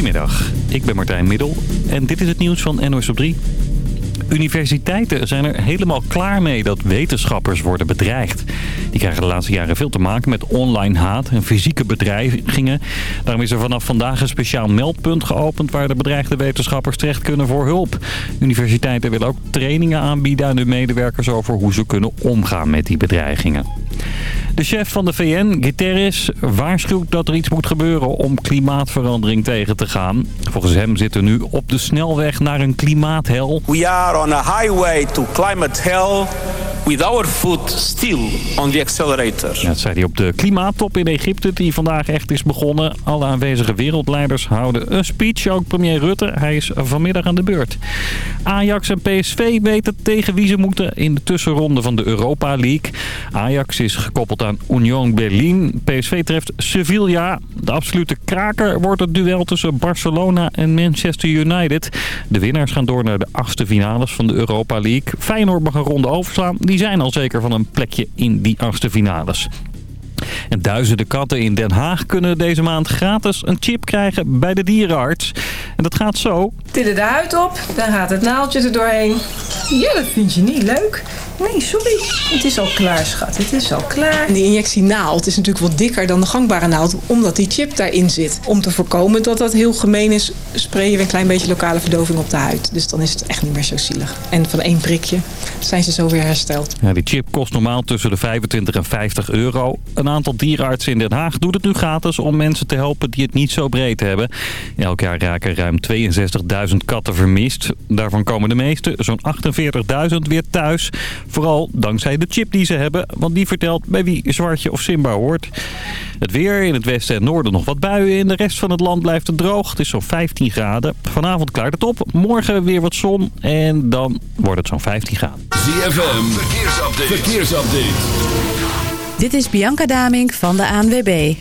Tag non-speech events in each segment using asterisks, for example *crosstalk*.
Goedemiddag, ik ben Martijn Middel en dit is het nieuws van NOS op 3. Universiteiten zijn er helemaal klaar mee dat wetenschappers worden bedreigd. Die krijgen de laatste jaren veel te maken met online haat en fysieke bedreigingen. Daarom is er vanaf vandaag een speciaal meldpunt geopend... waar de bedreigde wetenschappers terecht kunnen voor hulp. Universiteiten willen ook trainingen aanbieden aan hun medewerkers... over hoe ze kunnen omgaan met die bedreigingen. De chef van de VN, Guterres, waarschuwt dat er iets moet gebeuren om klimaatverandering tegen te gaan. Volgens hem zitten we nu op de snelweg naar een klimaathel. We are on a highway to climate hell with our foot still on the accelerator. Ja, dat zei hij op de klimaattop in Egypte die vandaag echt is begonnen. Alle aanwezige wereldleiders houden een speech. Ook premier Rutte, hij is vanmiddag aan de beurt. Ajax en PSV weten tegen wie ze moeten in de tussenronde van de Europa League. Ajax is gekoppeld aan Union Berlin. PSV treft Sevilla. De absolute kraker wordt het duel tussen Barcelona en Manchester United. De winnaars gaan door naar de achtste finales van de Europa League. Feyenoord mag een ronde overslaan. Die zijn al zeker van een plekje in die achtste finales. En duizenden katten in Den Haag kunnen deze maand gratis een chip krijgen bij de dierenarts. En dat gaat zo. Tillen de huid op, dan gaat het naaldje er doorheen. Ja, dat vind je niet leuk. Nee, sorry. Het is al klaar, schat. Het is al klaar. Die injectienaald is natuurlijk wat dikker dan de gangbare naald... omdat die chip daarin zit. Om te voorkomen dat dat heel gemeen is... sprayen we een klein beetje lokale verdoving op de huid. Dus dan is het echt niet meer zo zielig. En van één prikje zijn ze zo weer hersteld. Ja, die chip kost normaal tussen de 25 en 50 euro. Een aantal dierenartsen in Den Haag doet het nu gratis... om mensen te helpen die het niet zo breed hebben. Elk jaar raken ruim 62.000 katten vermist. Daarvan komen de meeste, zo'n 48.000, weer thuis... Vooral dankzij de chip die ze hebben, want die vertelt bij wie Zwartje of Simba hoort. Het weer in het westen en noorden nog wat buien. In de rest van het land blijft het droog. Het is zo'n 15 graden. Vanavond klaart het op. Morgen weer wat zon en dan wordt het zo'n 15 graden. ZFM, verkeersupdate. verkeersupdate. Dit is Bianca Damink van de ANWB.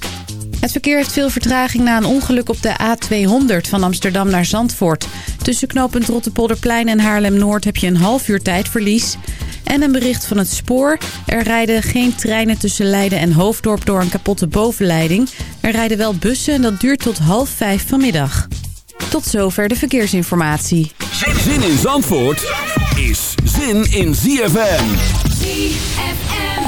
Het verkeer heeft veel vertraging na een ongeluk op de A200 van Amsterdam naar Zandvoort. Tussen knooppunt Rottepolderplein en Haarlem-Noord heb je een half uur tijdverlies. En een bericht van het spoor. Er rijden geen treinen tussen Leiden en Hoofddorp door een kapotte bovenleiding. Er rijden wel bussen en dat duurt tot half vijf vanmiddag. Tot zover de verkeersinformatie. Zin in Zandvoort is zin in ZFM.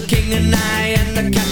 The King and I, and the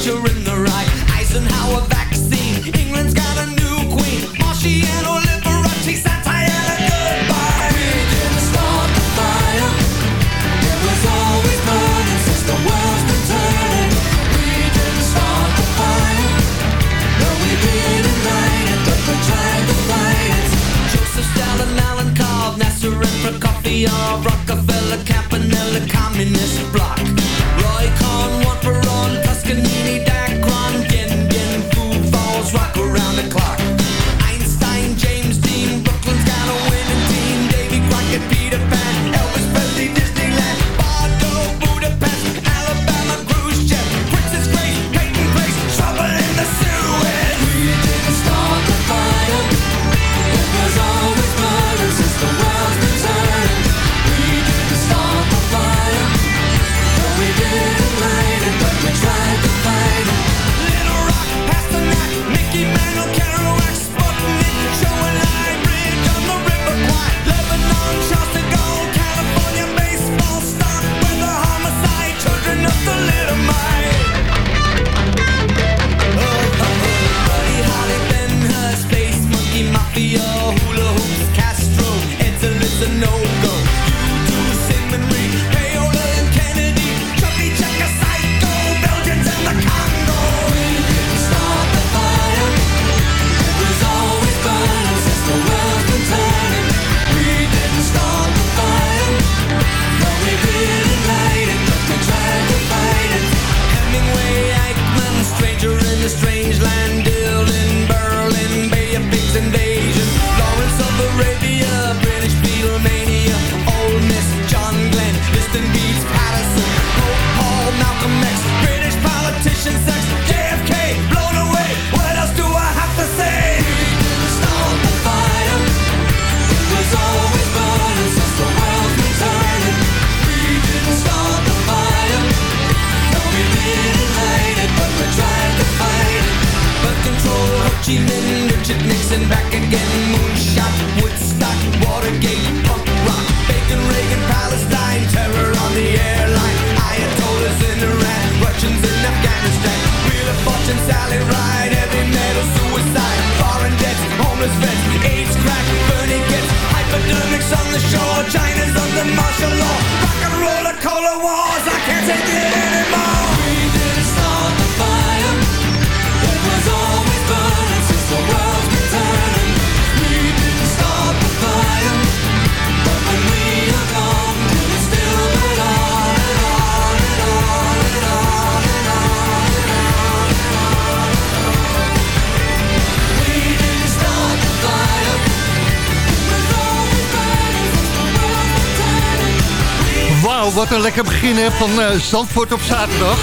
wat een lekker begin hè, van eh, Zandvoort op zaterdag.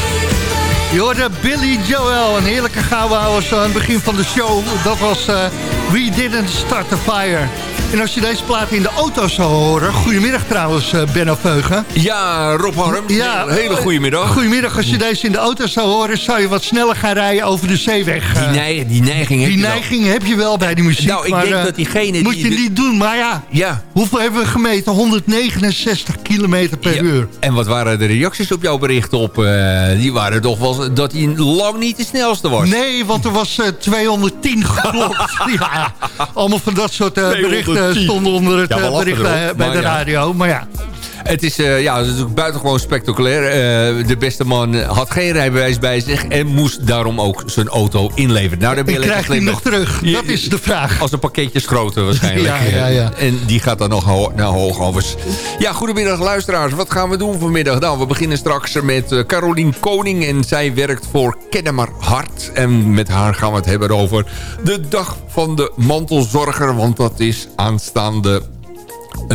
Je hoorde Billy Joel, een heerlijke zo aan het begin van de show. Dat was eh, We Didn't Start the Fire. En als je deze plaat in de auto zou horen... Goedemiddag trouwens, uh, Benno Veugen. Ja, Rob Harm. Ja, Een hele goede middag. Goedemiddag, als je deze in de auto zou horen... zou je wat sneller gaan rijden over de zeeweg. Die, eh. neig- die neiging heb die je wel. neiging heb je wel bij die muziek. Nou, ik maar, denk eh, dat diegene Moet die- je niet doen, maar ja... Ja. Hoeveel hebben we gemeten? 169 kilometer per Ja, uur. En wat waren de reacties op jouw bericht op? eh, die waren toch wel dat hij lang niet de snelste was. Nee, want er was eh, 210 geklopt. *laughs* ja, allemaal van dat soort eh, berichten 210. stonden onder het eh, bericht bij, bij de radio. Maar ja, Het is, eh, ja, het is natuurlijk buitengewoon spectaculair. Eh, de beste man had geen rijbewijs bij zich en moest daarom ook zijn auto inleveren. Nou, dan ben je krijgt hij nog terug? Je- Dat is de vraag. Als een pakketjes groter waarschijnlijk. Ja, ja, ja. En die gaat dan nog ho naar hoogovers. Ja, goedemiddag luisteraars. Wat gaan we doen vanmiddag? Nou, we beginnen straks met eh, Carolien Koning. En zij werkt voor Kennemer Hart. En met haar gaan we het hebben over de dag van de mantelzorger. Want dat is aanstaande eh,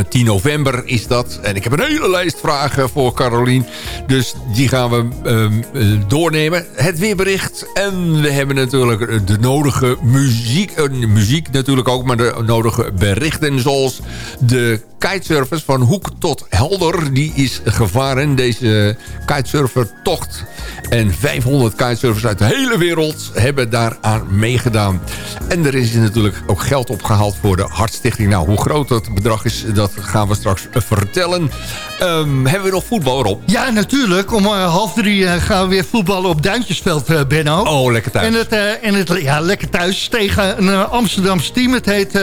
10 november is dat. En ik heb een hele lijst vragen voor Carolien. Dus die gaan we ehm, eh, doornemen. Het weerbericht. En we hebben natuurlijk de nodige muziek. eh, muziek natuurlijk ook, maar de nodige berichten. Zoals de kitesurfers van Hoek tot Helder. Die is gevaren, deze kitesurfertocht. En 500 kitesurfers uit de hele wereld hebben daaraan meegedaan. En er is natuurlijk ook geld opgehaald voor de Hartstichting. Nou, hoe groot dat bedrag is, dat gaan we straks vertellen. Ehm, hebben we nog voetbal, Rob? Ja, natuurlijk. Om eh, half drie eh, gaan we weer voetballen op Duintjesveld, eh, Benno. Oh, lekker thuis. En het, en het, ja, lekker thuis tegen een uh, Amsterdamse team. Het heet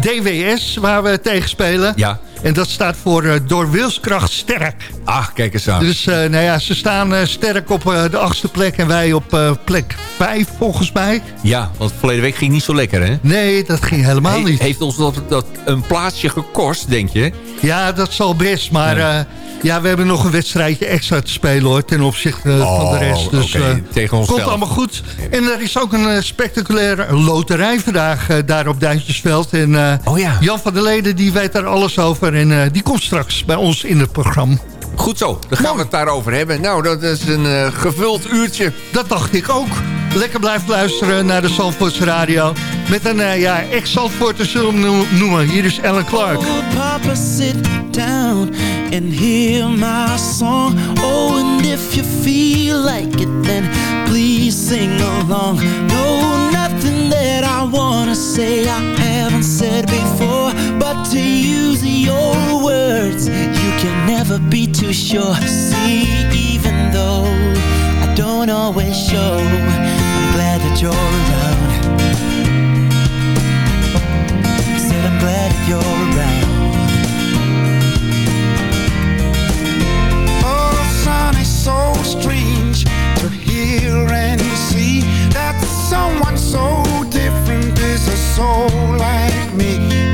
DWS, waar we tegen spelen. Ja. lá. En dat staat voor eh, door wilskracht sterk. Ach, kijk eens aan. Dus uh, nou ja, ze staan uh, sterk op uh, de achtste plek en wij op uh, plek vijf volgens mij. Ja, want verleden week ging niet zo lekker, hè? Nee, dat ging helemaal He niet. Heeft ons dat, dat een plaatsje gekost, denk je? Ja, dat zal best, maar... Ja. ja, we hebben nog een wedstrijdje extra te spelen hoor, ten opzichte oh, van de rest. Dus okay. Tegen ons komt zelf. allemaal goed. En er is ook een spectaculaire loterij vandaag daar op Duintjesveld. En oh, ja. Jan van der Leden die weet daar alles over en die komt straks bij ons in het programma. Goed zo, dan gaan we het daarover hebben. Nou, dat is een uh, gevuld uurtje. Dat dacht ik ook. Lekker blijven luisteren naar de Zandvoortse Radio. Met een uh, ja, ex-Zandvoorter zullen we noemen. Hier is Alan Clark. Oh, papa, sit down and hear my song. Oh, and if you feel like it, then please sing along. No, nothing that I wanna say I haven't said before. But to use your words, you can never be too sure. See, even though I don't always show, I'm glad that you're around. Said I'm glad that you're around. Oh, son, it's so strange to hear and see that someone so a soul like me.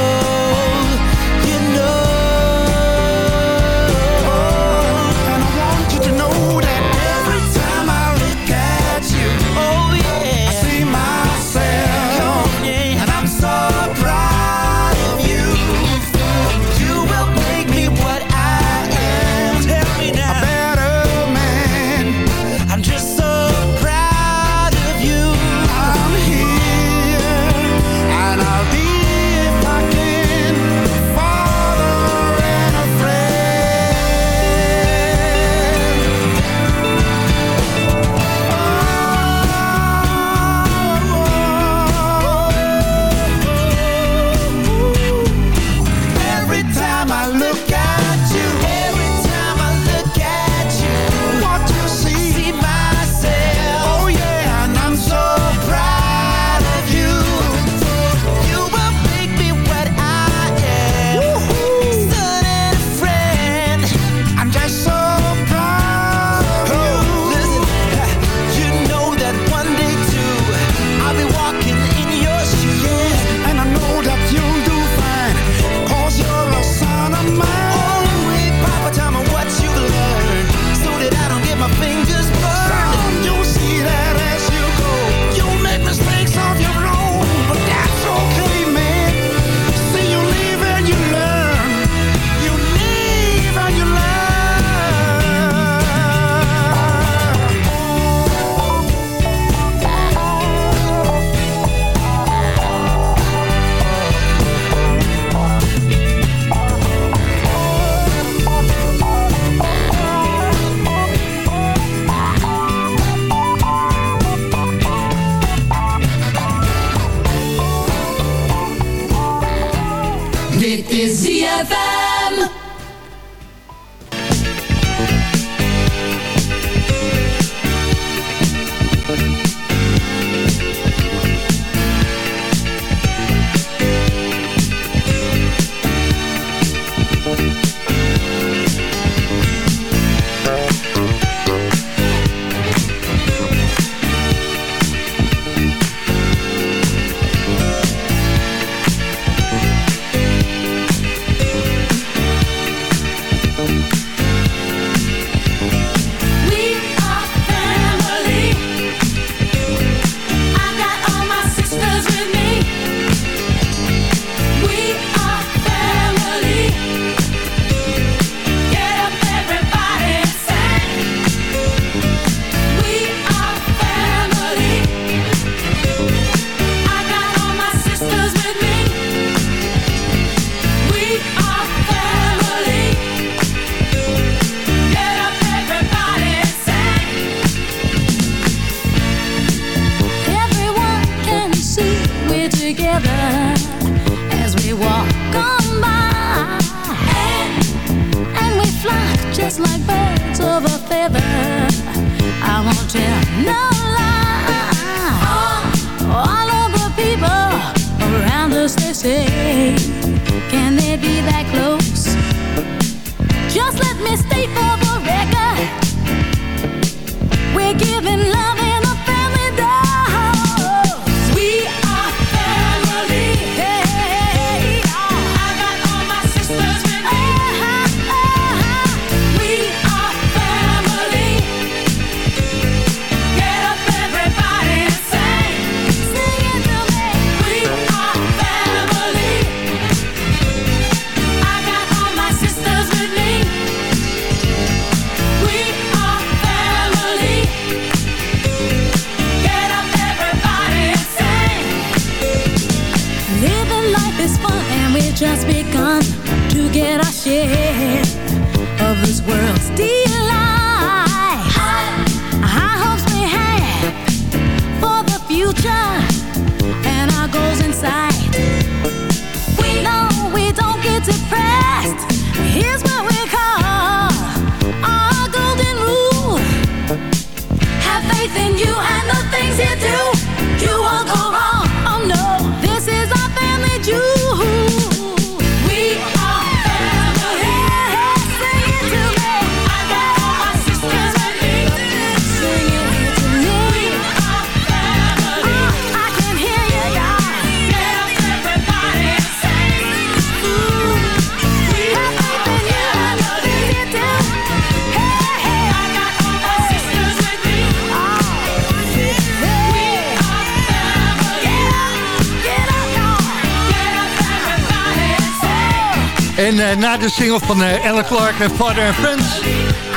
na de single van uh, Ella Clark en Father and Friends...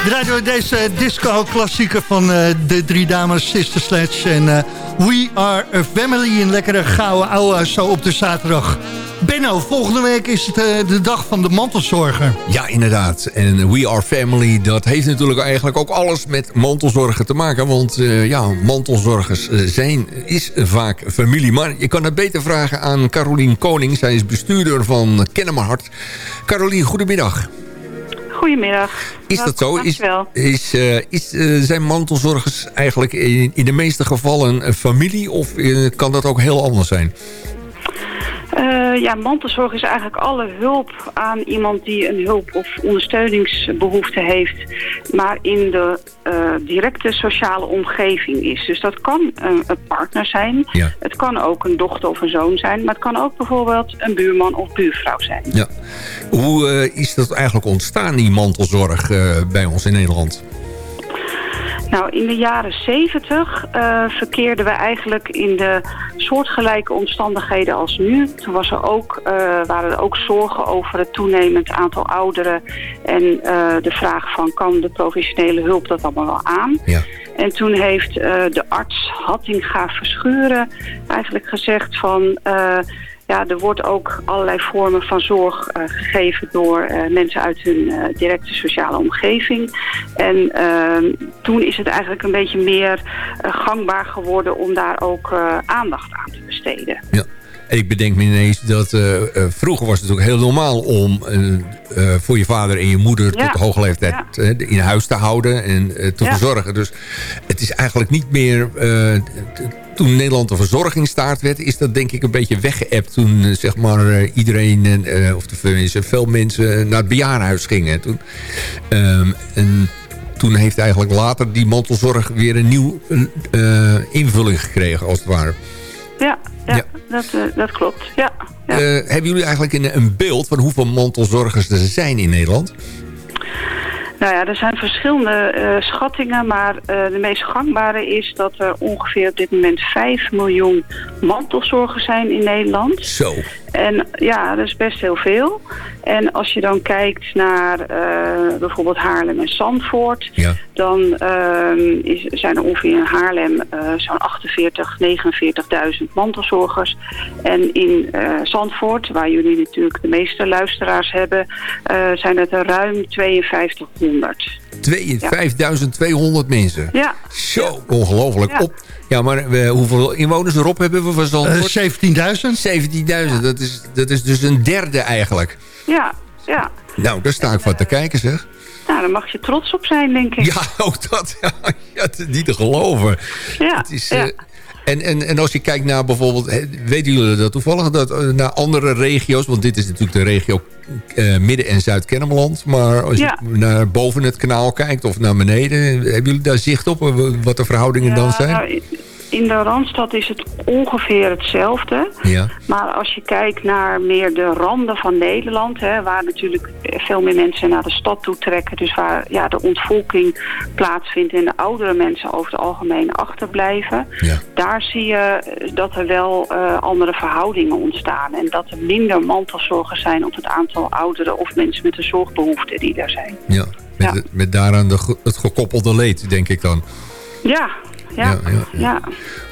draaien we deze disco-klassieker van uh, de drie dames Sister Sledge. En We Are a Family, een lekkere gouden ouwe zo op de zaterdag. Benno, volgende week is het de dag van de mantelzorger. Ja, inderdaad. En We Are Family, dat heeft natuurlijk eigenlijk ook alles met mantelzorgen te maken. Want ja, mantelzorgers zijn, is vaak familie. Maar je kan het beter vragen aan Carolien Koning. Zij is bestuurder van Kennemerhart. Carolien, goedemiddag. Goedemiddag. Is dat zo? Is, is, uh, is, uh, zijn mantelzorgers eigenlijk in, in, de meeste gevallen familie... of uh, kan dat ook heel anders zijn? Uh, ja, mantelzorg is eigenlijk alle hulp aan iemand die een hulp- of ondersteuningsbehoefte heeft, maar in de uh, directe sociale omgeving is. Dus dat kan een, een partner zijn, ja. het kan ook een dochter of een zoon zijn, maar het kan ook bijvoorbeeld een buurman of buurvrouw zijn. Ja. Hoe uh, is dat eigenlijk ontstaan, die mantelzorg bij ons in Nederland? Nou, in de jaren 70 uh, verkeerden we eigenlijk in de soortgelijke omstandigheden als nu. Toen was er ook, uh, waren er ook zorgen over het toenemend aantal ouderen... en uh, de vraag van kan de professionele hulp dat allemaal wel aan? Ja. En toen heeft de arts Hattinga Verschuren eigenlijk gezegd van ja, er wordt ook allerlei vormen van zorg uh, gegeven door uh, mensen uit hun uh, directe sociale omgeving. En ehm, toen is het eigenlijk een beetje meer gangbaar geworden om daar ook aandacht aan te besteden. Ja. Ik bedenk me ineens dat vroeger was het ook heel normaal om voor je vader en je moeder ja. tot hoge leeftijd ja. in huis te houden en te verzorgen. Dus het is eigenlijk niet meer toen Nederland een verzorgingsstaat werd... is dat denk ik een beetje weggeëpt toen zeg maar, iedereen... Uh, of tenminste veel mensen naar het bejaardenhuis gingen. Toen, um, en toen heeft eigenlijk later die mantelzorg weer een nieuw uh, invulling gekregen, als het ware. Ja, ja, ja. Dat, uh, dat klopt. Ja, ja. hebben jullie eigenlijk een, een beeld van hoeveel mantelzorgers er zijn in Nederland? Nou ja, er zijn verschillende uh, schattingen, maar uh, de meest gangbare is dat er ongeveer op dit moment 5 miljoen mantelzorgers zijn in Nederland. Zo. En ja, dat is best heel veel. En als je dan kijkt naar uh, bijvoorbeeld Haarlem en Zandvoort... Ja. dan uh, is, zijn er ongeveer in Haarlem zo'n 48, 49.000 mantelzorgers. En in Zandvoort, waar jullie natuurlijk de meeste luisteraars hebben... zijn het er ruim 5200. 5200 mensen? Ja. Zo, ongelooflijk. Ja. Op, ja, maar we, hoeveel inwoners erop hebben we van Zandvoort? Uh, 17.000. 17.000, ja. dat, is, dat is dus een derde eigenlijk. Ja, ja. Nou, daar sta ik van te kijken, zeg. Nou, daar mag je trots op zijn, denk ik. Ja, *laughs* ook dat. Ja, ja niet te geloven. Ja, het is, ja. Uh, en, en, en als je kijkt naar bijvoorbeeld... Weten jullie dat toevallig? Dat uh, naar andere regio's... Want dit is natuurlijk de regio uh, Midden- en Zuid-Kennemerland. Maar als Ja. je naar boven het kanaal kijkt of naar beneden... Hebben jullie daar zicht op? Wat de verhoudingen dan zijn? In de Randstad is het ongeveer hetzelfde. Ja. Maar als je kijkt naar meer de randen van Nederland... Hè, waar natuurlijk veel meer mensen naar de stad toe trekken... dus waar ja, de ontvolking plaatsvindt en de oudere mensen over het algemeen achterblijven... Ja. daar zie je dat er wel uh, andere verhoudingen ontstaan... en dat er minder mantelzorgers zijn op het aantal ouderen... of mensen met een zorgbehoefte die daar zijn. Ja, met, Ja. met daaraan de, het gekoppelde leed, denk ik dan. Ja, ja, Ja.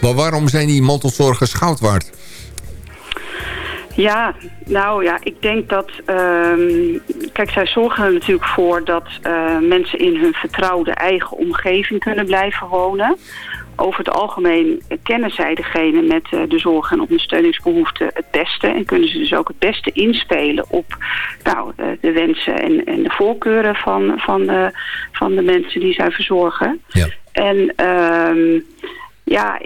Maar waarom zijn die mantelzorgers goud waard? Ja, nou ja, ik denk dat... ehm, kijk, zij zorgen er natuurlijk voor dat eh, mensen in hun vertrouwde eigen omgeving kunnen blijven wonen. Over het algemeen kennen zij degene met eh, de zorg en ondersteuningsbehoeften het beste. En kunnen ze dus ook het beste inspelen op nou, eh, de wensen en, en de voorkeuren van, van, de, van de mensen die zij verzorgen. Ja. En ehm, ja,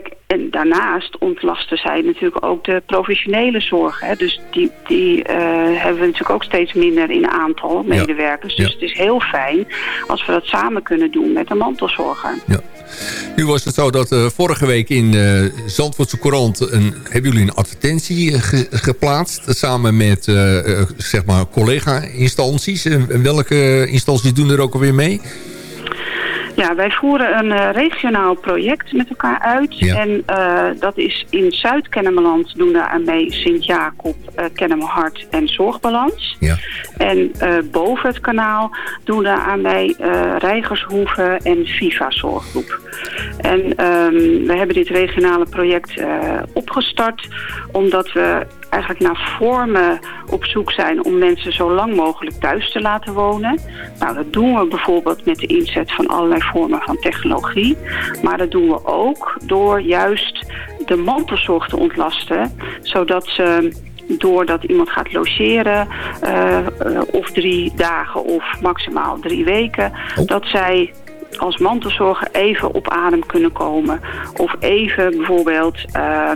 kijk, en daarnaast ontlasten zij natuurlijk ook de professionele zorg. Hè? Dus die, die eh, hebben we natuurlijk ook steeds minder in aantal medewerkers. Dus Ja. het is heel fijn als we dat samen kunnen doen met een mantelzorger. Nu was het zo dat eh, vorige week in de Zandvoortse Courant... Een, hebben jullie een advertentie ge- geplaatst... samen met zeg maar collega-instanties. En welke instanties doen er ook alweer mee? Ja, wij voeren een eh, regionaal project met elkaar uit. Ja. En eh, dat is in Zuid-Kennemerland doen daar aan mee Sint-Jacob, uh, Kennemerhart en Zorgbalans. Ja. En eh, boven het kanaal doen daar aan mee eh Rijgershoeve en Viva Zorggroep. En ehm, we hebben dit regionale project eh, opgestart omdat we eigenlijk naar vormen op zoek zijn om mensen zo lang mogelijk thuis te laten wonen. Nou, dat doen we bijvoorbeeld met de inzet van allerlei vormen van technologie. Maar dat doen we ook door juist de mantelzorg te ontlasten, zodat ze doordat iemand gaat logeren, eh, eh, of drie dagen of maximaal drie weken, dat zij als mantelzorger even op adem kunnen komen. Of even bijvoorbeeld eh,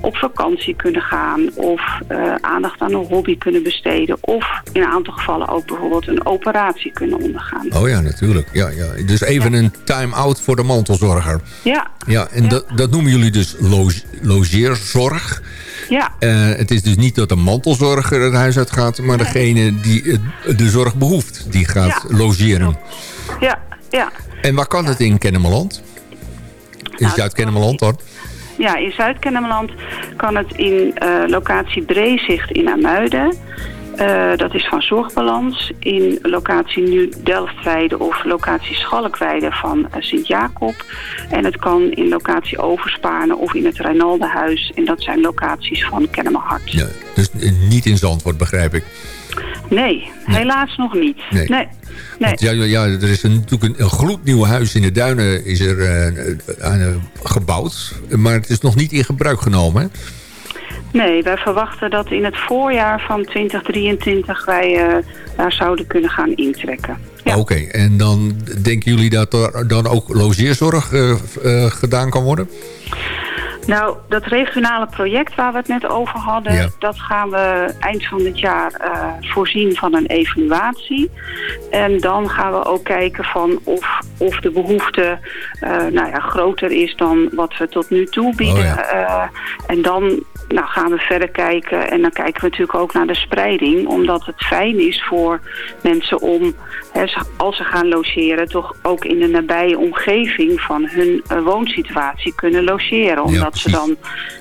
op vakantie kunnen gaan. Of eh, aandacht aan een hobby kunnen besteden. Of in een aantal gevallen ook bijvoorbeeld een operatie kunnen ondergaan. Oh ja, natuurlijk. Ja, ja. Dus even een time-out voor de mantelzorger. Ja, Ja, en Dat, dat noemen jullie dus loge- logeerzorg. ja. Eh, het is dus niet dat de mantelzorger het huis uit gaat... maar degene die de zorg behoeft, die gaat logeren. ja, ja. En waar kan het in Kennemerland? In Nou, Zuid-Kennemerland dan? Ja, in Zuid-Kennemerland kan het in eh, locatie Breezicht in Amuiden. Eh, dat is van Zorgbalans. In locatie nu Delftweide of locatie Schalkweide van eh, Sint-Jacob. En het kan in locatie Overspaarne of in het Reinaldenhuis. En dat zijn locaties van Kennemerhart. Ja, dus niet in Zandvoort, begrijp ik. Nee, helaas nog niet. Nee. nee. Ja, ja, ja, er is een, natuurlijk een, een gloednieuw huis in de duinen is er, eh, eh, eh, gebouwd. Maar het is nog niet in gebruik genomen. hè? Nee, wij verwachten dat in het voorjaar van 2023 wij daar zouden kunnen gaan intrekken. Oké, en dan denken jullie dat er dan ook logeerzorg gedaan kan worden? Nou, dat regionale project waar we het net over hadden... Ja. dat gaan we eind van dit jaar eh, voorzien van een evaluatie. En dan gaan we ook kijken van of, of de behoefte eh, nou ja, groter is dan wat we tot nu toe bieden. Oh ja. Eh, en dan nou, gaan we verder kijken. En dan kijken we natuurlijk ook naar de spreiding. Omdat het fijn is voor mensen om, als ze gaan logeren... toch ook in de nabije omgeving van hun eh, woonsituatie kunnen logeren. Omdat ze dan...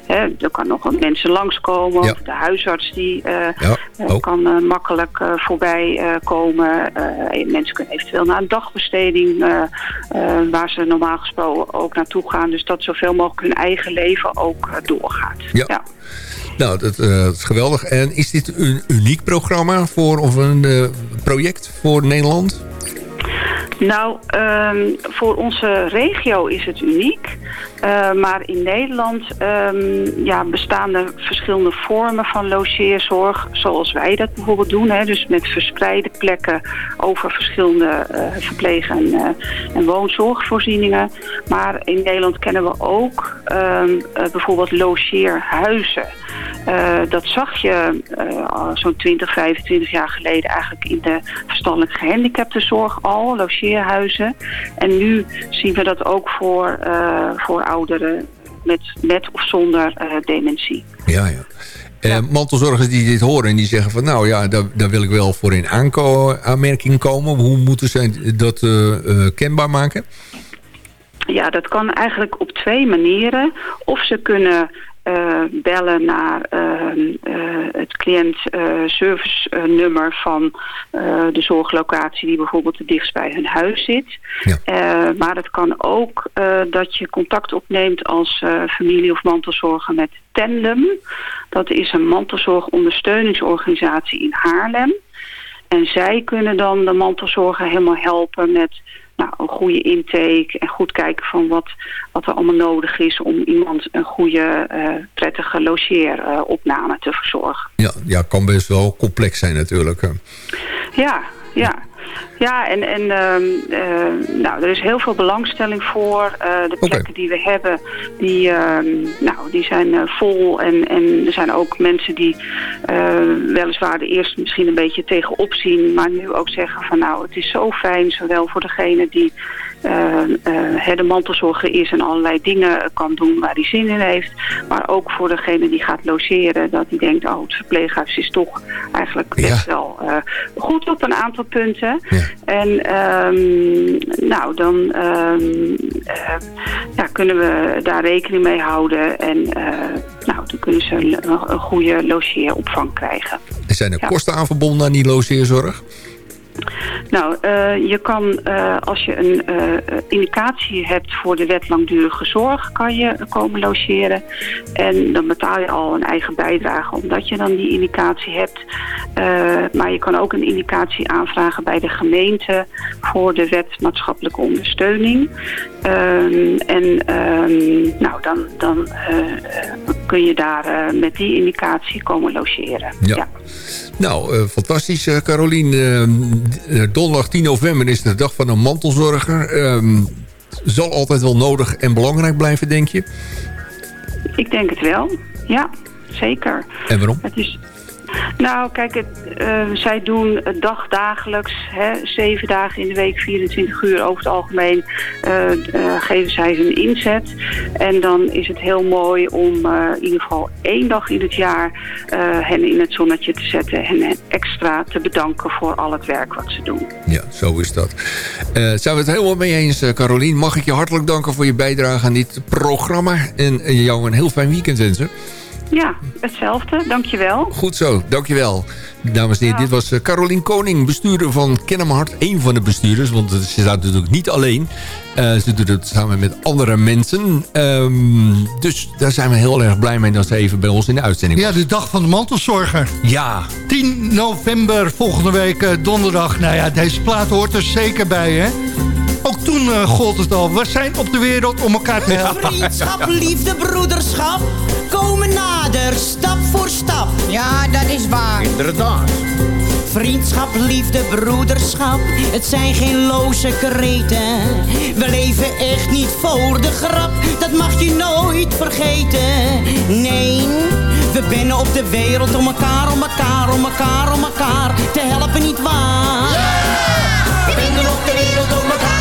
Hè, er kan nog mensen langskomen. Ja. Of de huisarts die eh, Ja, eh, kan makkelijk voorbij komen. Mensen kunnen eventueel naar een dagbesteding... waar ze normaal gesproken ook naartoe gaan. Dus dat zoveel mogelijk hun eigen leven ook doorgaat. Ja. Nou, dat, dat is geweldig. En is dit een uniek programma voor, of een project voor Nederland? Nederland. Nou, ehm, voor onze regio is het uniek. Eh, maar in Nederland ehm, ja, bestaan er verschillende vormen van logeerzorg. Zoals wij dat bijvoorbeeld doen. Hè, dus met verspreide plekken over verschillende eh verpleeg- en, eh, en woonzorgvoorzieningen. Maar in Nederland kennen we ook ehm, eh, bijvoorbeeld logeerhuizen. Dat zag je zo'n 20, 25 jaar geleden eigenlijk in de verstandelijk gehandicaptenzorg al, logeerhuizen. En nu zien we dat ook voor, eh, voor ouderen met, met of zonder eh, dementie. Ja, ja. Eh, mantelzorgers die dit horen en die zeggen van... nou ja, daar, daar wil ik wel voor in aanmerking komen. Hoe moeten zij dat kenbaar maken? Ja, dat kan eigenlijk op twee manieren. Of ze kunnen eh, bellen naar ehm, eh, het cliënt-service-nummer van eh, de zorglocatie die bijvoorbeeld het dichtst bij hun huis zit. Eh, maar het kan ook dat je contact opneemt als familie- of mantelzorger met Tandem. Dat is een mantelzorgondersteuningsorganisatie in Haarlem. En zij kunnen dan de mantelzorger helemaal helpen met nou, een goede intake en goed kijken van wat, wat er allemaal nodig is om iemand een goede, eh, prettige logeeropname te verzorgen. Ja, ja, kan best wel complex zijn natuurlijk. Ja, ja. Ja, en, en ehm, eh, nou, er is heel veel belangstelling voor. Eh, de plekken die we hebben, die, ehm, nou, die zijn eh, vol. En, en er zijn ook mensen die weliswaar er eerst misschien een beetje tegenop zien. Maar nu ook zeggen van nou, het is zo fijn, zowel voor degene die de mantelzorger is en allerlei dingen kan doen waar hij zin in heeft. Maar ook voor degene die gaat logeren, dat hij denkt, oh het verpleeghuis is toch eigenlijk best wel eh, goed op een aantal punten. En ehm, nou, dan ehm, eh, ja, kunnen we daar rekening mee houden en eh, nou, dan kunnen ze een, een goede logeeropvang krijgen. Er zijn er Ja. kosten aan verbonden aan die logeerzorg? Nou, eh, je kan eh, als je een eh, indicatie hebt voor de wet langdurige zorg, kan je komen logeren. En dan betaal je al een eigen bijdrage omdat je dan die indicatie hebt. Maar je kan ook een indicatie aanvragen bij de gemeente voor de wet maatschappelijke ondersteuning. Ehm, en ehm, nou, dan, dan kun je daar met die indicatie komen logeren. Ja. Nou, fantastisch, Carolien. Eh, donderdag 10 november is de dag van een mantelzorger. Ehm, zal altijd wel nodig en belangrijk blijven, denk je? Ik denk het wel, ja, zeker. En waarom? Het is, nou, kijk, eh, zij doen dagdagelijks, hè, zeven dagen in de week, 24 uur over het algemeen, eh, eh, geven zij hun inzet. En dan is het heel mooi om in ieder geval één dag in het jaar hen in het zonnetje te zetten en hen extra te bedanken voor al het werk wat ze doen. Ja, zo is dat. Zijn we het helemaal mee eens, Carolien? Mag ik je hartelijk danken voor je bijdrage aan dit programma. En jou een heel fijn weekend wensen. Ja, hetzelfde, dankjewel. Goed zo, dankjewel. Dames en heren, dit was eh, Carolien Koning, bestuurder van Kennemerhart. Een van de bestuurders, want ze staat natuurlijk niet alleen. Eh, ze doet het samen met andere mensen. Ehm, dus daar zijn we heel erg blij mee dat ze even bij ons in de uitzending Ja, de dag van de mantelzorger. Ja. 10 november, volgende week eh, donderdag. Nou ja, deze plaat hoort er zeker bij, hè? Ook toen eh, gold het al. We zijn op de wereld om elkaar te helpen. Vriendschap, liefde, broederschap komen nader, stap voor stap. Ja, dat is waar. Inderdaad. Vriendschap, liefde, broederschap, het zijn geen loze kreten. We leven echt niet voor de grap, dat mag je nooit vergeten. Nee, we binnen op de wereld om elkaar, om elkaar, om elkaar, om elkaar te helpen, niet waar? We binnen op de wereld om elkaar, om elkaar,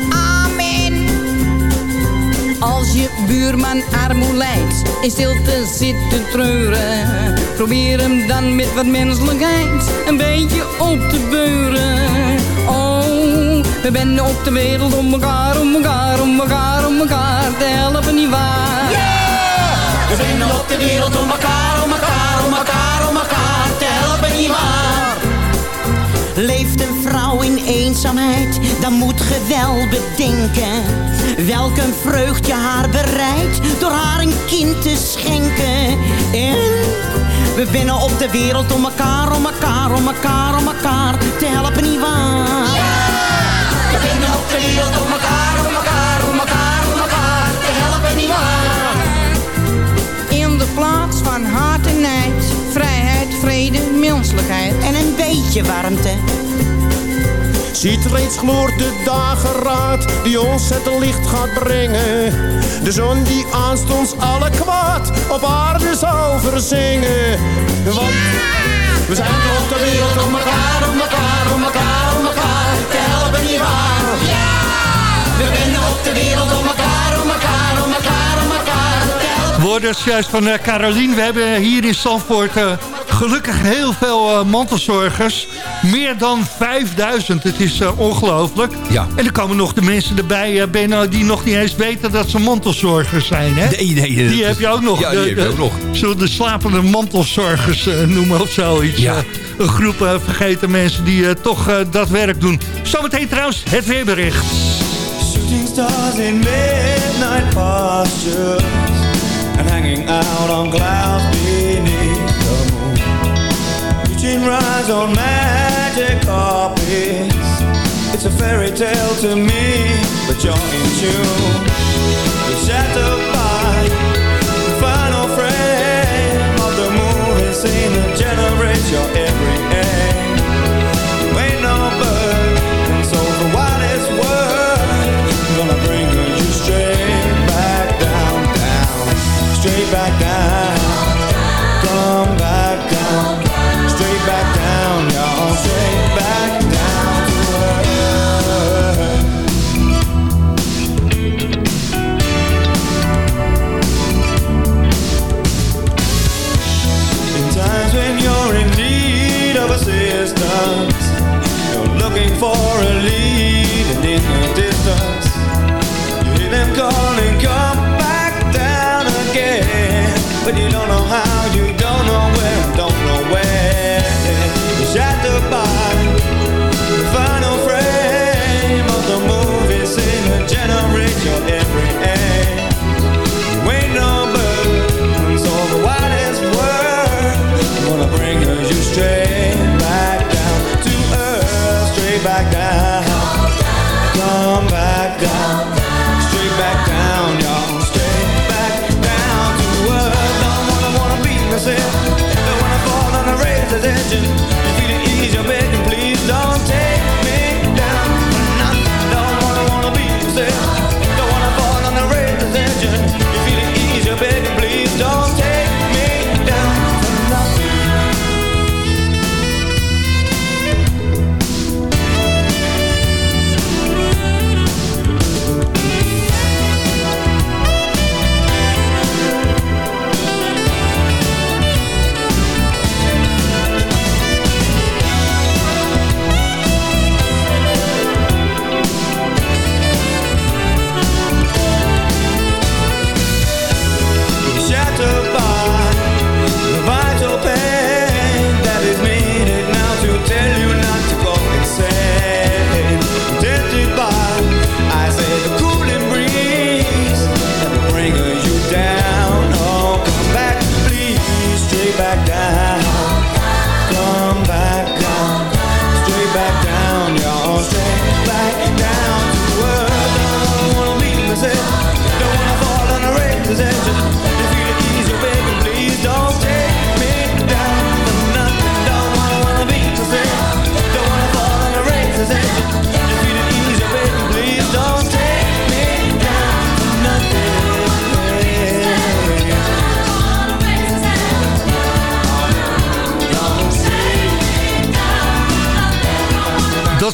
Je buurman armoe lijdt, in stilte zit te treuren. Probeer hem dan met wat menselijkheid een beetje op te beuren. Oh, we zijn op de wereld om elkaar, om elkaar, om elkaar, om elkaar te helpen, nietwaar? We zijn op de wereld om elkaar, om elkaar, om elkaar, om elkaar te helpen, nietwaar? Leeft een vrouw in eenzaamheid, dan moet ge wel bedenken Welk een vreugd je haar bereidt, door haar een kind te schenken En we binnen op de wereld om elkaar, om elkaar, om elkaar, om elkaar te helpen, nietwaar? We binnen op de wereld om elkaar, om elkaar, om elkaar, om elkaar te helpen, nietwaar? In de plaats van nijd, vrede, menselijkheid. En een beetje warmte. Ziet reeds gloort de dageraad die ons het licht gaat brengen. De zon die aanstonds alle kwaad op aarde zal verzingen. Want we zijn op de wereld om elkaar, om elkaar, om elkaar, om elkaar te helpen, nietwaar? We binnen op de wereld om elkaar, om elkaar, om elkaar, om elkaar te helpen. Woorden juist van eh, Carolien. We hebben hier in Zandvoort eh, gelukkig heel veel eh, mantelzorgers. Meer dan 5000. Het is eh, ongelooflijk. Ja. En er komen nog de mensen erbij, eh, Benno, die nog niet eens weten dat ze mantelzorgers zijn. Hè? Nee, nee. Die dat- heb je ook nog. Ja, die De- heb je ook nog. Zullen we de slapende mantelzorgers noemen of zoiets? Ja. Een groep vergeten mensen die eh, toch eh, dat werk doen. Zometeen trouwens het weerbericht. Shooting stars in midnight postures and hanging out on clouds beneath Reaching rise on magic magic carpets. It's a fairy tale to me, but you're in tune. You're shattered by the final frame of the movie scene that generates your every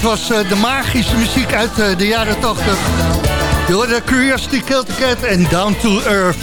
Dat was eh, de magische muziek uit eh, de jaren 80. Je hoorde Curiosity Killed the Cat en Down to Earth.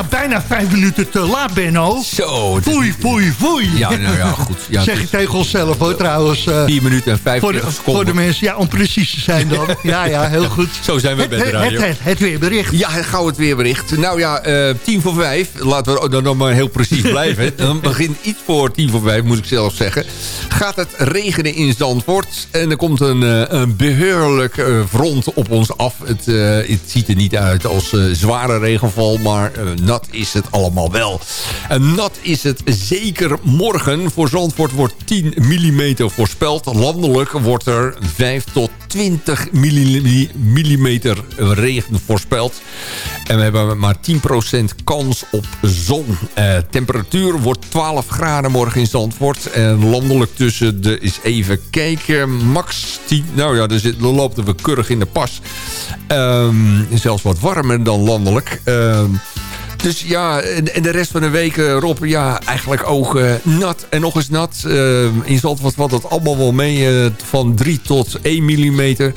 Nou, bijna vijf minuten te laat, Benno. Zo. Foei, foei, foei. Ja, nou ja, goed. Ja, *laughs* zeg is- ik tegen onszelf hoor, trouwens. eh, 4 minuten en voor, de, 45 voor de mensen, ja, om precies te zijn dan. *laughs* ja, ja, heel goed. Zo zijn we bij de het, radio. het, het weerbericht. Ja, gauw het weerbericht. Nou ja, eh, tien voor vijf. Laten we dan nog maar heel precies *laughs* blijven. Dan begint iets voor tien voor vijf, moet ik zelf zeggen. Gaat het regenen in Zandvoort. En er komt een, eh, een behoorlijk eh, front op ons af. Het, het ziet er niet uit als zware regenval. Maar nat is het allemaal wel. En nat is het zeker morgen. Voor Zandvoort wordt 10 mm voorspeld. Landelijk wordt er 5 tot 20 millimeter regen voorspeld. En we hebben maar 10% kans op zon. Eh, temperatuur wordt 12 graden morgen in Zandvoort. En landelijk tussen de, is even kijken, max 10. Nou ja, dan lopen we keurig in de pas. Ehm, zelfs wat warmer dan landelijk. Ehm, dus ja, en de rest van de week, eh, Rob, ja, eigenlijk ook eh, nat en nog eens nat. Eh, in Zandvoort valt het allemaal wel mee van 3 tot 1 mm.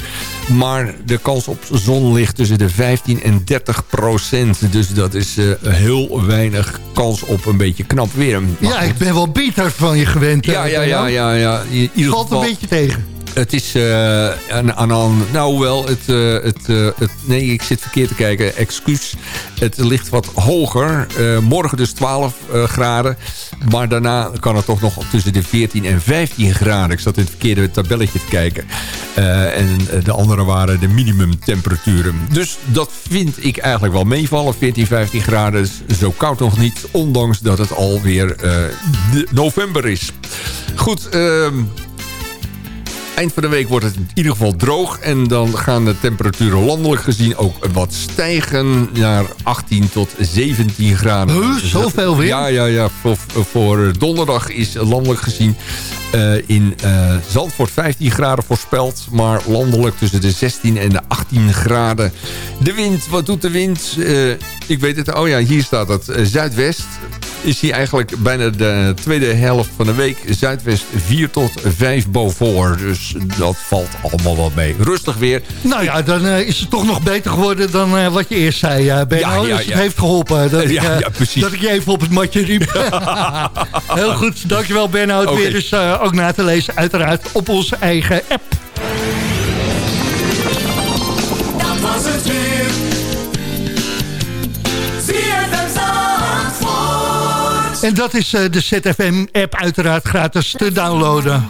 Maar de kans op zon ligt tussen de 15 en 30 procent. Dus dat is heel weinig kans op een beetje knap weer. Maar Ja, ik ben wel beter van je gewend. ja, ja, ja, ja, ja. In ieder Valt een beetje tegen. Het is uh, aan, aan, nou wel, het, uh, het, uh, het, nee, ik zit verkeerd te kijken, excuus. Het ligt wat hoger. morgen dus 12 graden. Maar daarna kan het toch nog tussen de 14 en 15 graden. Ik zat in het verkeerde tabelletje te kijken. en de andere waren de minimumtemperaturen. Dus dat vind ik eigenlijk wel meevallen. 14, 15 graden, zo koud nog niet. Ondanks dat het alweer november is. Goed, ehm Eind van de week wordt het in ieder geval droog. En dan gaan de temperaturen landelijk gezien ook wat stijgen naar 18 tot 17 graden. Huh, zoveel weer? Ja, ja, ja. Voor, voor donderdag is landelijk gezien uh, in uh, Zandvoort 15 graden voorspeld. Maar landelijk tussen de 16 en de 18 graden. De wind, wat doet de wind? Uh, ik weet het. Oh ja, hier staat het. Zuidwest is hij eigenlijk bijna de tweede helft van de week. Zuidwest 4 tot 5 boven. Dus dat valt allemaal wel mee. Rustig weer. Nou ja, dan uh, is het toch nog beter geworden dan uh, wat je eerst zei, uh, Benno. Ja, ja, dus het heeft geholpen dat, *laughs* ik, dat ik je even op het matje riep. *laughs* Heel goed, dankjewel Benno. Het okay. weer is ook na te lezen uiteraard op onze eigen app. Dat was het weer. En dat is de ZFM-app uiteraard gratis te downloaden.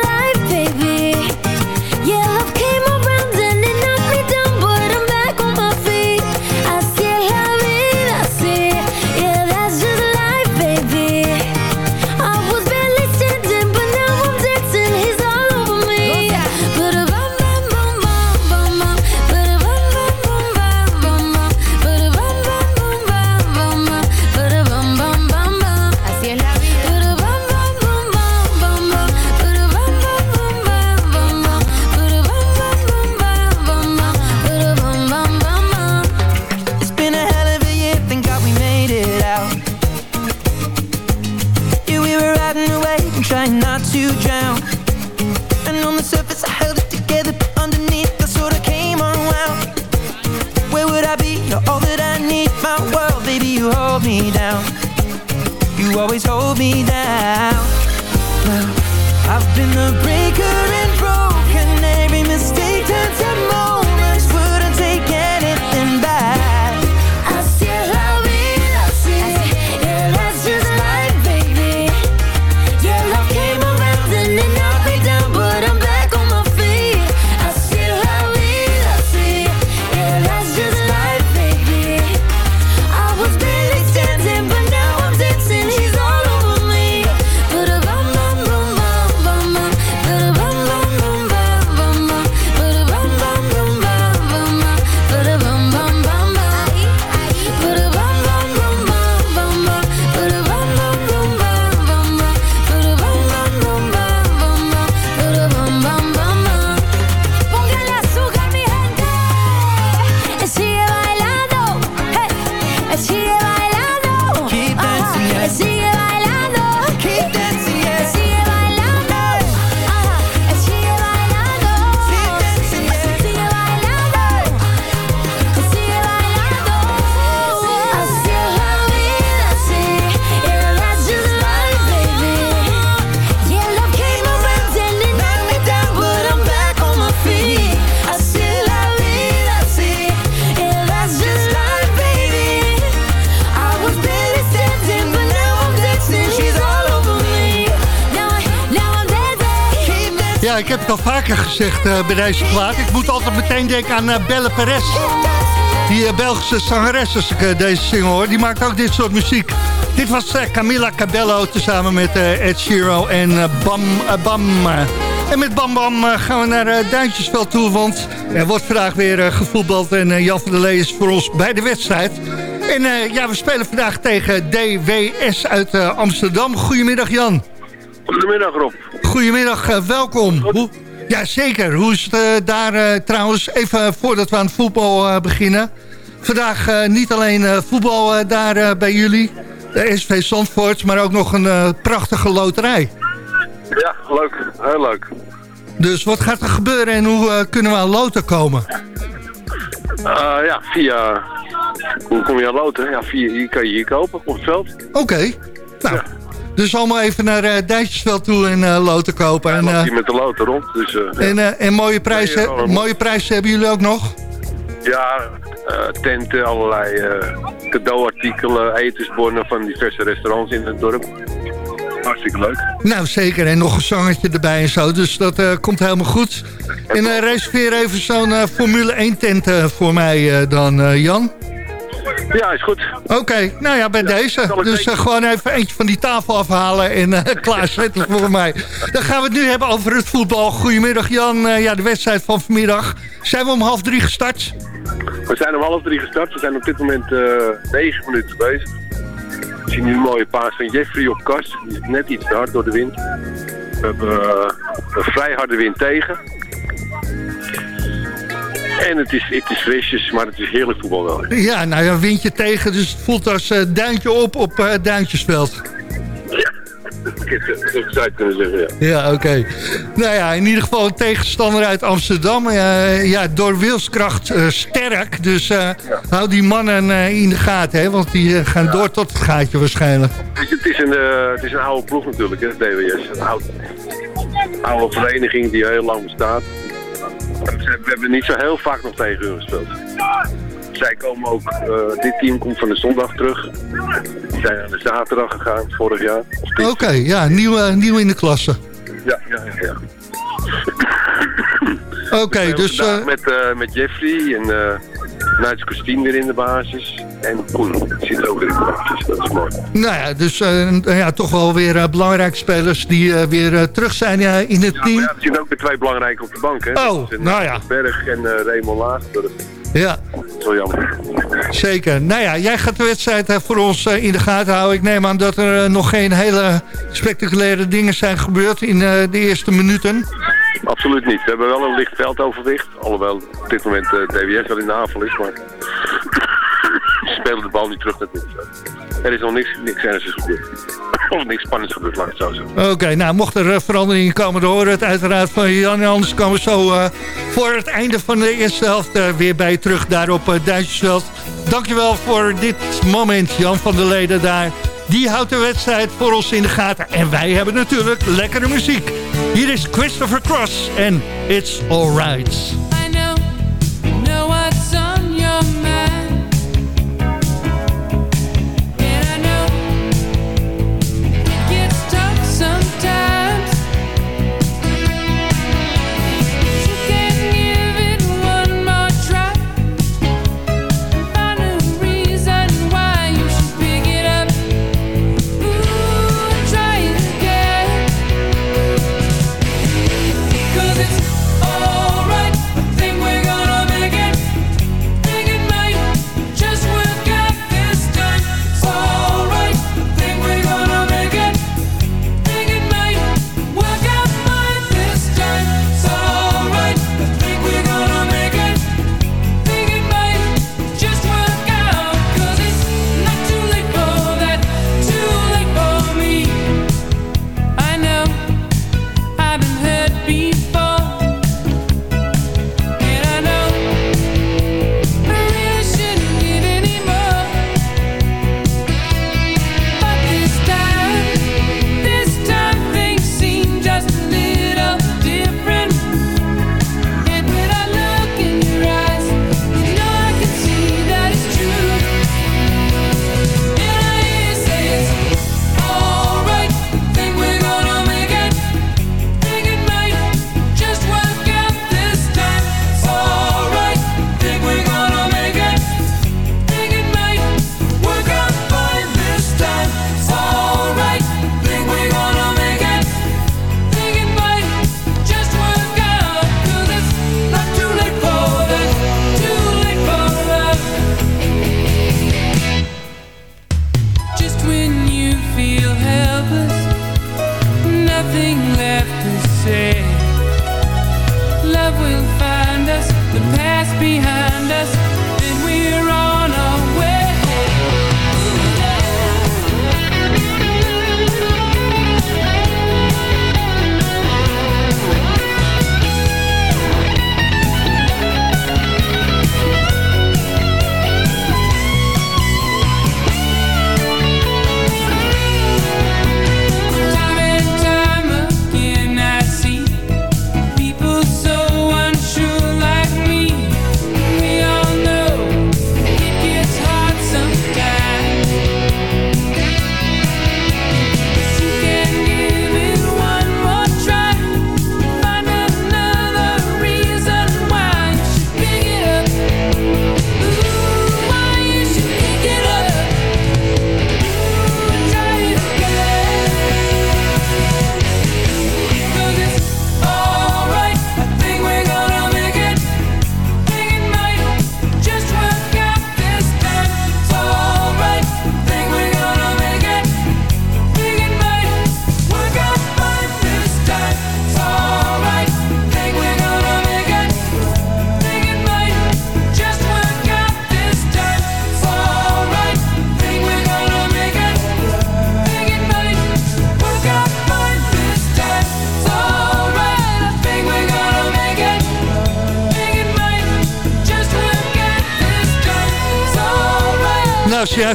vaker gezegd uh, bij deze plaat. Ik moet altijd meteen denken aan uh, Belle Perez. Die uh, Belgische zangeres, als ik deze single hoor. Die maakt ook dit soort muziek. Dit was Camila Cabello tezamen met Ed Sheeran en Bam Bam. En met Bam Bam gaan we naar Duintjesveld toe. Want er wordt vandaag weer gevoetbald. En Jan van der Lee is voor ons bij de wedstrijd. En ja, we spelen vandaag tegen DWS uit Amsterdam. Goedemiddag Jan. Goedemiddag Rob. Goedemiddag, uh, welkom. Hoe, ja, zeker. Hoe is het uh, daar uh, trouwens? Even voordat we aan het voetbal beginnen. Vandaag niet alleen voetbal daar bij jullie, de SV Zandvoort, maar ook nog een prachtige loterij. Ja, leuk. Heel leuk. Dus wat gaat er gebeuren en hoe kunnen we aan loten komen? ja, via... Hoe kom je aan loten? Ja, via, hier kan je hier kopen op het veld. Oké. Okay. Nou, ja. Dus allemaal even naar uh, toe en uh, loten kopen. en, uh, met de loten rond. Dus, en, ja. en mooie, prijzen, mooie prijzen hebben jullie ook nog? Ja, tenten, allerlei cadeauartikelen, etensbonnen van diverse restaurants in het dorp. Hartstikke leuk. Nou, zeker. En nog een zangetje erbij en zo. Dus dat komt helemaal goed. En reserveer even zo'n Formule 1 tent voor mij dan, Jan. Ja, is goed. Oké, nou ja, bij deze. Dus uh, gewoon even eentje van die tafel afhalen en *laughs* uh, klaarzetten voor mij. Dan gaan we het nu hebben over het voetbal. Goedemiddag Jan, uh, ja, de wedstrijd van vanmiddag. Zijn we om half drie gestart? We zijn om half drie gestart. We zijn op dit moment negen minuten bezig. We zien nu een mooie paas van Jeffrey op kast. Die is net iets te hard door de wind. We hebben een vrij harde wind tegen. En het is, het is frisjes, maar het is heerlijk voetbal wel. Ja, nou ja, windje tegen, dus het voelt als uh, duintje op op uh, Duintjesveld. Ja, *laughs* dat zou je kunnen zeggen, ja. Ja, oké. Nou ja, in ieder geval een tegenstander uit Amsterdam. Uh, ja, door wilskracht sterk. Dus ja. hou die mannen in de gaten, hè, want die gaan ja. door tot het gaatje waarschijnlijk. Het is een, het is een oude ploeg natuurlijk, hè, DWS. Een oude, oude vereniging die heel lang bestaat. We hebben niet zo heel vaak nog tegen hun gespeeld. Zij komen ook, uh, dit team komt van de zondag terug. Die zijn aan de zaterdag gegaan, vorig jaar. Oké, okay, ja, nieuw, uh, nieuw in de klasse. Ja, ja, ja. ja. Oké, okay, dus... Uh... Met, met Jeffrey en Christine weer in de basis. En Koen zit ook in de basis, dat is mooi. Nou ja, dus ja, toch wel weer belangrijke spelers die weer terug zijn in het ja, team. Ja, er zitten ook weer twee belangrijke op de bank. Hè? Oh, dus, nou ja. Berg en Raymond Laagdorp. Ja. Dat is wel jammer. Zeker. Nou ja, jij gaat de wedstrijd voor ons in de gaten houden. Ik neem aan dat er nog geen hele spectaculaire dingen zijn gebeurd in de eerste minuten. Absoluut niet. We hebben wel een licht veldoverwicht. Alhoewel op dit moment uh, DWS wel in de aanval is. Maar ze spelen de bal niet terug natuurlijk. Er is nog niks, niks ernstigs gebeurd. *laughs* of niks spannends gebeurd, laat het zo zeggen. Oké, nou mocht er uh, veranderingen komen, dan horen het uiteraard van Jan. Anders komen we zo uh, voor het einde van de eerste helft weer bij terug daar op uh, Duitsersveld. Dankjewel voor dit moment, Jan van der Leden daar. Die houdt de wedstrijd voor ons in de gaten. En wij hebben natuurlijk lekkere muziek. Hier is Christopher Cross en It's Alright. Nou,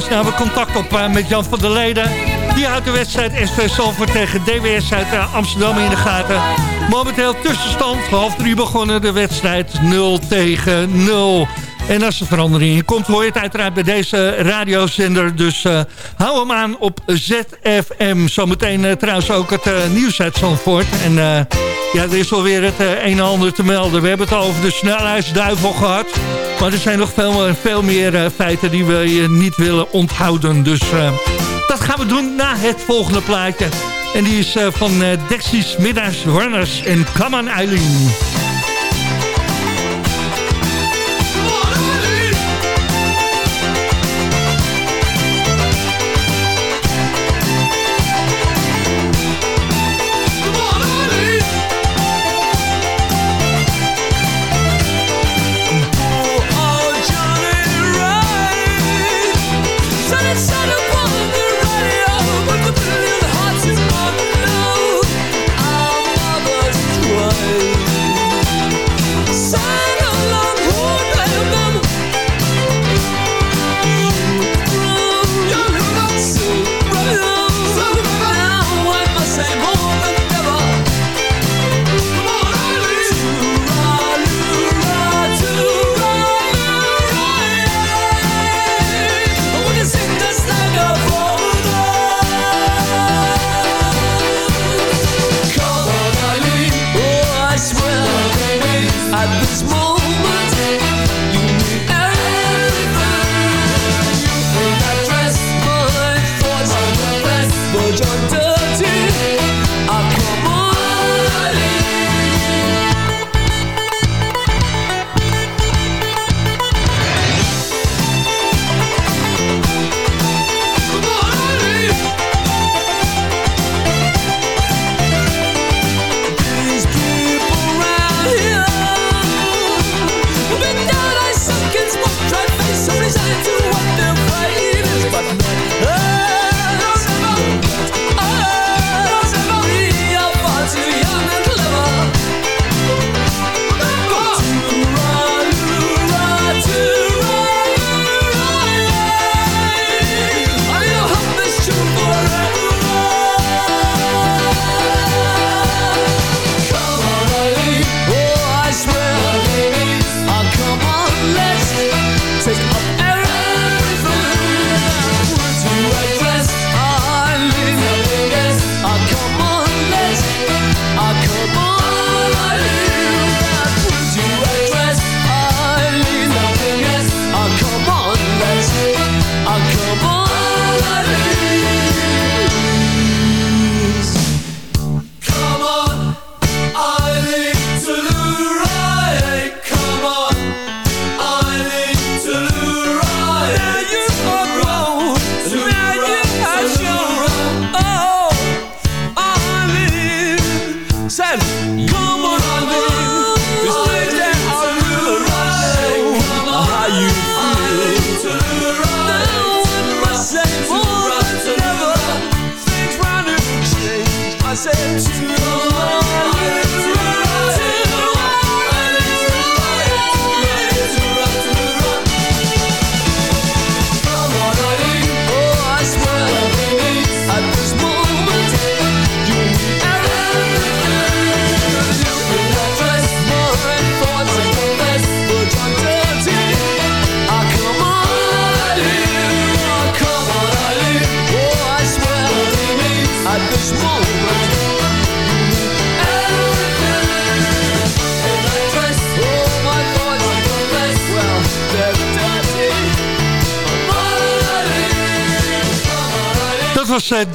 zojuist namen contact op uh, met Jan van der Leden. Die houdt de wedstrijd SV Salford tegen DWS uit uh, Amsterdam in de gaten. Momenteel tussenstand, half drie begonnen de wedstrijd 0 tegen 0. En als er verandering in komt, hoor je het uiteraard bij deze radiozender. Dus uh, hou hem aan op ZFM. Zometeen uh, trouwens ook het nieuws uit Zandvoort. En ja, er is alweer het een en ander te melden. We hebben het al over de snelheidsduivel gehad. Maar er zijn nog veel, veel meer feiten die we niet willen onthouden. Dus dat gaan we doen na het volgende plaatje. En die is van Dexys Middags Warners en Come Eileen.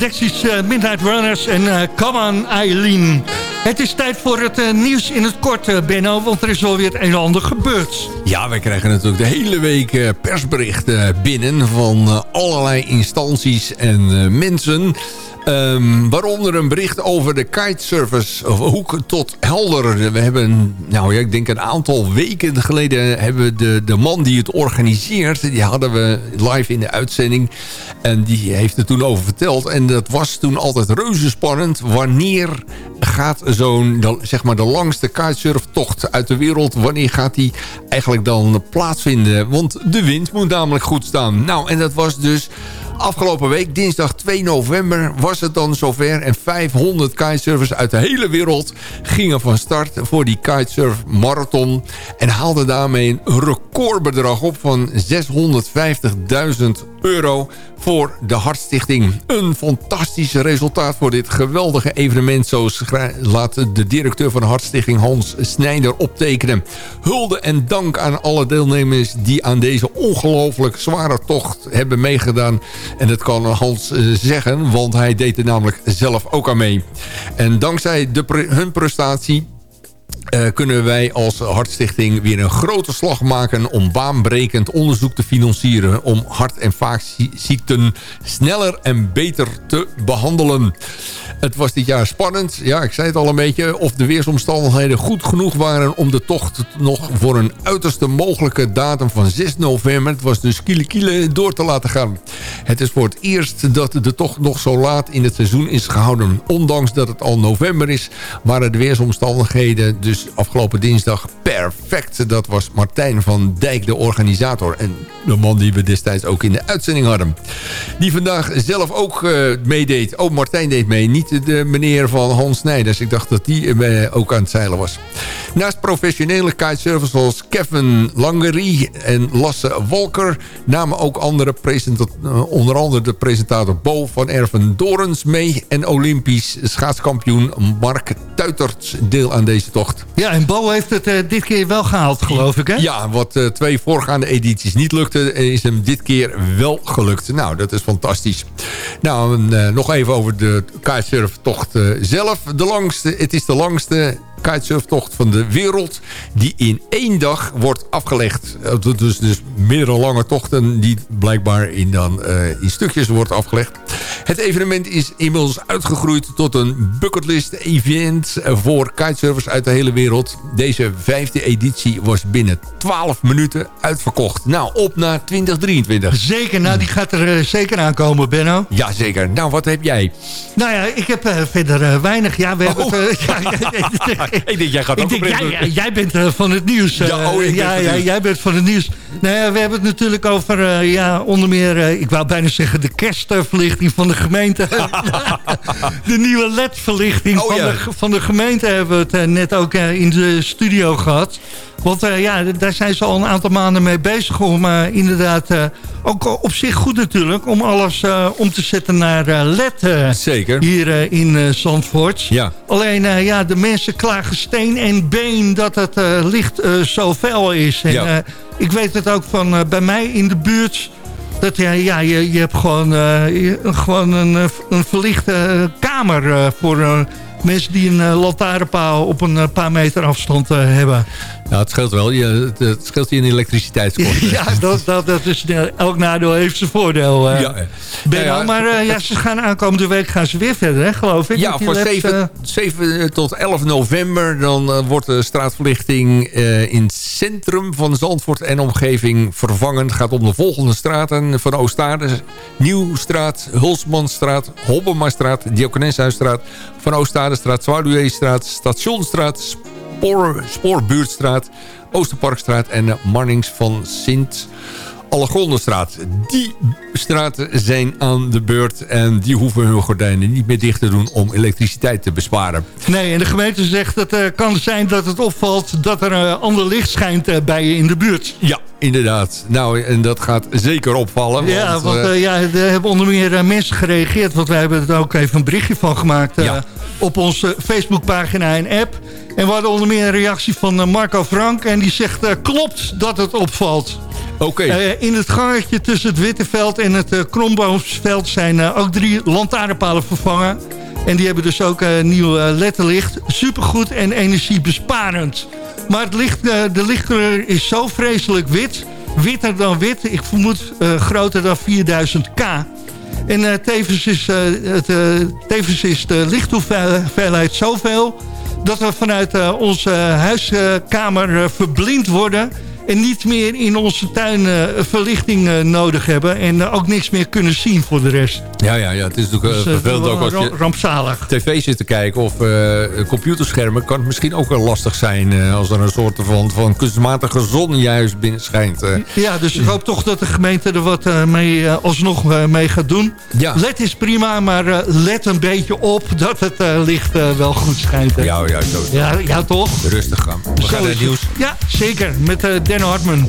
Dexys uh, Midnight Runners en uh, Come on Eileen. Het is tijd voor het nieuws in het kort, Benno, want er is alweer het een en ander gebeurd. Ja, wij krijgen natuurlijk de hele week persberichten binnen van allerlei instanties en mensen. Ehm, waaronder een bericht over de kitesurfers hoek tot helder. We hebben, nou ja, ik denk een aantal weken geleden... hebben we de, de man die het organiseert... die hadden we live in de uitzending. En die heeft er toen over verteld. En dat was toen altijd reuze spannend. Wanneer gaat zo'n, zeg maar, de langste kitesurftocht uit de wereld... wanneer gaat die eigenlijk dan plaatsvinden? Want de wind moet namelijk goed staan. Nou, en dat was dus afgelopen week, dinsdag 2 november, was het dan zover. En 500 kitesurfers uit de hele wereld gingen van start voor die kitesurf marathon. En haalden daarmee een recordbedrag op van 650.000 euro voor de Hartstichting. Een fantastisch resultaat voor dit geweldige evenement. Zo laat de directeur van de Hartstichting Hans Snijder optekenen. Hulde en dank aan alle deelnemers die aan deze ongelooflijk zware tocht hebben meegedaan. En dat kan Hans eh, zeggen, want hij deed er namelijk zelf ook aan mee. En dankzij de hun prestatie uh, kunnen wij als Hartstichting weer een grote slag maken... om baanbrekend onderzoek te financieren... om hart- en vaatziekten sneller en beter te behandelen. Het was dit jaar spannend. Ja, ik zei het al een beetje. Of de weersomstandigheden goed genoeg waren om de tocht nog voor een uiterste mogelijke datum van 6 november. Het was dus kiele kiele door te laten gaan. Het is voor het eerst dat de tocht nog zo laat in het seizoen is gehouden. Ondanks dat het al november is, waren de weersomstandigheden dus afgelopen dinsdag perfect. Dat was Martijn van Dijk, de organisator. En de man die we destijds ook in de uitzending hadden. Die vandaag zelf ook uh, meedeed. Oh, Martijn deed mee. Niet de meneer van Hans Snijders. Ik dacht dat die uh, ook aan het zeilen was. Naast professionele kitesurfers zoals Kevin Langerie en Lasse Walker... namen ook andere presentatoren, onder andere de presentator Bo van Erven Dorens mee... en Olympisch schaatskampioen Mark Tuitert deel aan deze tocht. Ja, en Bo heeft het uh, dit keer wel gehaald, geloof ik, hè? Ja, wat uh, twee voorgaande edities niet lukte... is hem dit keer wel gelukt. Nou, dat is fantastisch. Nou, nog even over de kitesurftocht zelf. De langste, het is de langste kitesurftocht van de wereld... die in één dag wordt afgelegd. Dus, dus meerdere lange tochten die blijkbaar in, dan, uh, in stukjes wordt afgelegd. Het evenement is inmiddels uitgegroeid tot een bucketlist-event... voor kitesurfers uit de hele wereld. Deze vijfde editie was binnen 12 minuten uitverkocht. Nou, op naar 2023. Zeker, nou die gaat er uh, zeker aankomen, Benno. Ja, zeker. Nou, wat heb jij? Nou ja, ik heb uh, verder weinig. Ja, we hebben... Oh. *laughs* Ja, *laughs* ik denk, jij gaat ook ik denk, jij, jij, bent van het nieuws. Ja, oh, ja, ja, jij bent van het nieuws. Nou ja, we hebben het natuurlijk over, ja, onder meer, ik wou bijna zeggen de kerstverlichting van de gemeente. *laughs* de nieuwe LED-verlichting oh, van, ja. de, van de gemeente hebben we het net ook in de studio gehad. Want uh, ja, daar zijn ze al een aantal maanden mee bezig om uh, inderdaad... Uh, ook op zich goed natuurlijk, om alles om te zetten naar LED. Zeker. Hier in Zandvoort. Ja. Alleen, ja, de mensen klagen steen en been dat het licht zo fel is. En, ja. ik weet het ook van bij mij in de buurt... Dat, ja, ja, je, je hebt gewoon, je, gewoon een, een verlichte kamer voor mensen die een lantaarnpaal op een paar meter afstand hebben. Ja, het scheelt wel. Je, het scheelt je in elektriciteitskosten. *laughs* ja, dat, dat, dat is, elk nadeel heeft zijn voordeel. ja. Ben ja, ja. Maar ja, ze gaan aankomende week gaan ze weer verder, hè, geloof ik. Ja, van 7, 7, tot 11 november dan wordt de straatverlichting in het centrum van Zandvoort en omgeving vervangen. Het gaat om de volgende straten van Oostaarde. Nieuwstraat, Hulsmanstraat, Hobbemastraat, Diakoneshuisstraat, van Oostadestraat, Zwaarduweestraat, Stationstraat, Spoor, Spoorbuurtstraat, Oosterparkstraat en Marnings van Sint Allegrondenstraat. Die straten zijn aan de beurt en die hoeven hun gordijnen niet meer dicht te doen om elektriciteit te besparen. Nee, en de gemeente zegt dat het uh, kan zijn dat het opvalt dat er uh, ander licht schijnt uh, bij je in de buurt. Ja, inderdaad. Nou, en dat gaat zeker opvallen. Ja, want, want ja, er hebben onder meer mensen gereageerd, want wij hebben er ook even een berichtje van gemaakt ja. op onze Facebookpagina en app. En we hadden onder meer een reactie van Marco Frank en die zegt klopt dat het opvalt. Okay. Uh, in het gangetje tussen het Witteveld en het uh, Kromboomsveld zijn uh, ook drie lantaarnpalen vervangen. En die hebben dus ook nieuw letterlicht. Supergoed en energiebesparend. Maar het licht, de lichtkleur is zo vreselijk wit. Witter dan wit. Ik vermoed groter dan 4000 K. En eh, tevens, is, eh, het, eh, tevens is de lichthoeveelheid zoveel... dat we vanuit onze huiskamer verblind worden en niet meer in onze tuin uh, verlichting uh, nodig hebben. En uh, ook niks meer kunnen zien voor de rest. Ja, ja, ja het is natuurlijk dus, vervelend ook als je rampzalig. tv zit te kijken of computerschermen. Kan het misschien ook wel lastig zijn als er een soort van, van kunstmatige zon juist binnen schijnt. Ja, dus ik hoop toch dat de gemeente er wat mee, alsnog mee gaat doen. Ja. LED is prima, maar let een beetje op dat het licht wel goed schijnt. Ja, ja, zo. Ja, ja, toch? Rustig gaan. We gaan naar het nieuws. Ja, zeker. Met Dan Hartman.